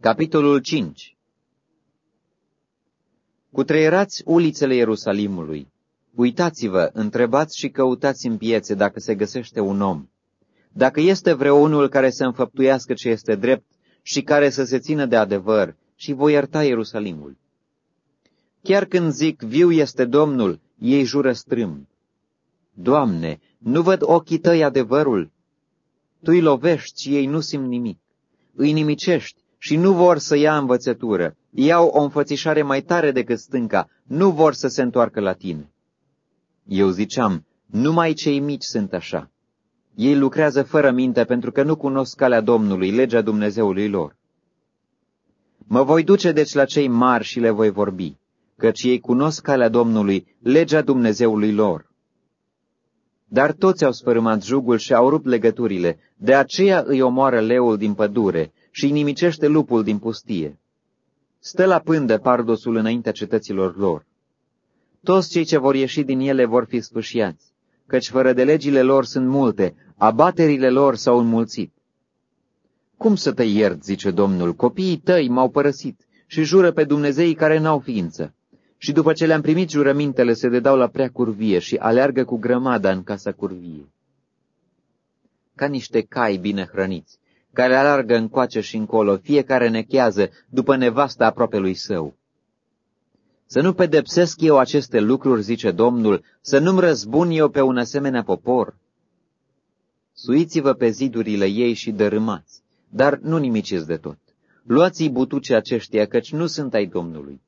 Capitolul 5 Cutreierați ulițele Ierusalimului. Uitați-vă, întrebați și căutați în piețe dacă se găsește un om. Dacă este vreunul care să înfăptuiască ce este drept și care să se țină de adevăr, și voi ierta Ierusalimul. Chiar când zic, viu este Domnul, ei jură strâm. Doamne, nu văd ochii tăi adevărul? Tu îi lovești și ei nu simt nimic. Îi nimicești și nu vor să ia învățătură. Iau o înfățișare mai tare decât stânca, nu vor să se întoarcă la tine. Eu ziceam, numai cei mici sunt așa. Ei lucrează fără minte pentru că nu cunosc calea Domnului, legea Dumnezeului lor. Mă voi duce deci la cei mari și le voi vorbi, căci ei cunosc calea Domnului, legea Dumnezeului lor. Dar toți au sfărâmat jugul și au rupt legăturile, de aceea îi omoară leul din pădure și îi nimicește lupul din pustie. Stă la pândă pardosul înaintea cetăților lor. Toți cei ce vor ieși din ele vor fi sfâșiați, căci fără de legile lor sunt multe, abaterile lor s-au înmulțit. Cum să te iert, zice Domnul, copiii tăi m-au părăsit și jură pe Dumnezeii care n-au ființă. Și după ce le-am primit jurămintele, se dedau la prea curvie și aleargă cu grămada în casa curvie. Ca niște cai bine hrăniți, care alargă încoace și încolo, fiecare nechează după nevasta aproape lui său. Să nu pedepsesc eu aceste lucruri, zice Domnul, să nu-mi răzbun eu pe un asemenea popor. Suiți-vă pe zidurile ei și dărâmați, dar nu nimiciți de tot. Luați-i butuce aceștia, căci nu sunt ai Domnului.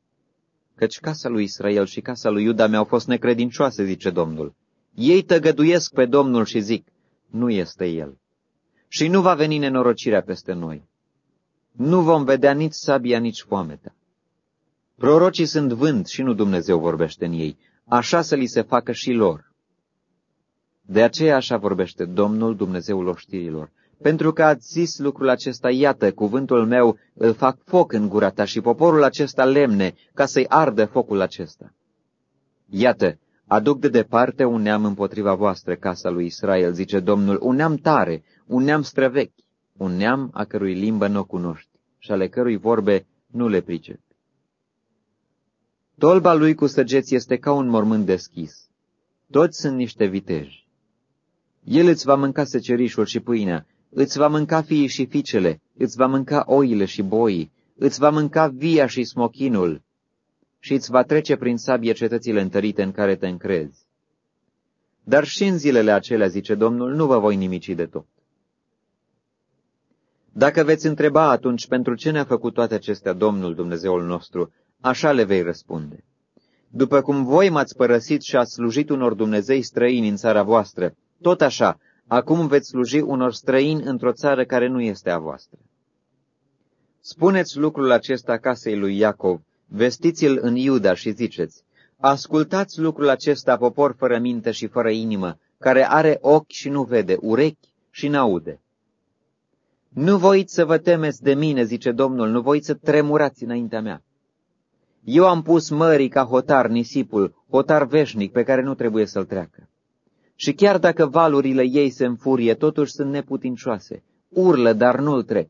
Căci casa lui Israel și casa lui Iuda mi-au fost necredincioase, zice Domnul. Ei tăgăduiesc pe Domnul și zic, nu este El. Și nu va veni nenorocirea peste noi. Nu vom vedea nici sabia, nici foamea. Prorocii sunt vânt și nu Dumnezeu vorbește în ei, așa să li se facă și lor. De aceea așa vorbește Domnul Dumnezeul oștirilor. Pentru că ați zis lucrul acesta, iată, cuvântul meu îl fac foc în gura ta și poporul acesta lemne, ca să-i ardă focul acesta. Iată, aduc de departe un neam împotriva voastră, casa lui Israel, zice Domnul, un neam tare, un neam străvechi, un neam a cărui limbă nu o cunoști și ale cărui vorbe nu le pricep. Tolba lui cu săgeți este ca un mormânt deschis. Toți sunt niște viteji. El îți va mânca secerișul și pâinea, îți va mânca fiii și fiicele, îți va mânca oile și boii, îți va mânca via și smochinul și îți va trece prin sabie cetățile întărite în care te încrezi. Dar și în zilele acelea, zice Domnul, nu vă voi nimici de tot. Dacă veți întreba atunci pentru ce ne-a făcut toate acestea Domnul Dumnezeul nostru, așa le vei răspunde. După cum voi m-ați părăsit și ați slujit unor Dumnezei străini în țara voastră, tot așa, acum veți sluji unor străini într-o țară care nu este a voastră. Spuneți lucrul acesta casei lui Iacov, vestiți-l în Iuda și ziceți, ascultați lucrul acesta, popor fără minte și fără inimă, care are ochi și nu vede, urechi și n-aude. Nu voiți să vă temeți de mine, zice Domnul, nu voiți să tremurați înaintea mea. Eu am pus mării ca hotar nisipul, hotar veșnic pe care nu trebuie să-l treacă. Și chiar dacă valurile ei se înfurie, totuși sunt neputincioase. Urlă, dar nu-l trec.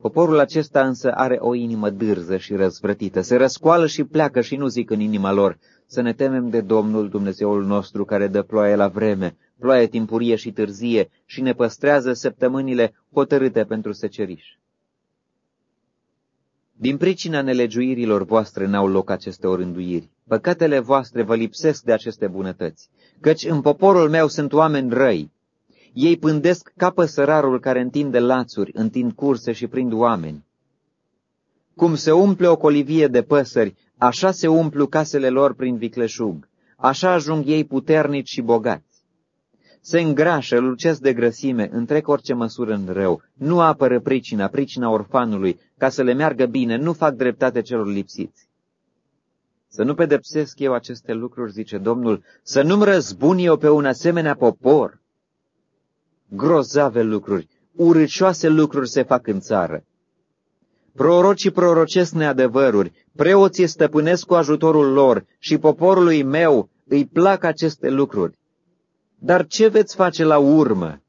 Poporul acesta însă are o inimă dârză și răzvrătită. Se răscoală și pleacă și nu zic în inima lor, să ne temem de Domnul Dumnezeul nostru care dă ploaie la vreme, ploaie timpurie și târzie și ne păstrează săptămânile hotărâte pentru seceriș. Din pricina nelegiuirilor voastre n-au loc aceste orânduiri. Păcatele voastre vă lipsesc de aceste bunătăți, căci în poporul meu sunt oameni răi. Ei pândesc ca păsărarul care întinde lațuri, întind curse și prind oameni. Cum se umple o colivie de păsări, așa se umplu casele lor prin vicleșug, așa ajung ei puternici și bogați se îngrașă, lucesc de grăsime, întrec orice măsură în rău, nu apără pricina, pricina orfanului, ca să le meargă bine, nu fac dreptate celor lipsiți. Să nu pedepsesc eu aceste lucruri, zice Domnul, să nu-mi răzbun eu pe un asemenea popor. Grozave lucruri, urâcioase lucruri se fac în țară. Prorocii prorocesc neadevăruri, preoții stăpânesc cu ajutorul lor și poporului meu îi plac aceste lucruri. Dar ce veți face la urmă?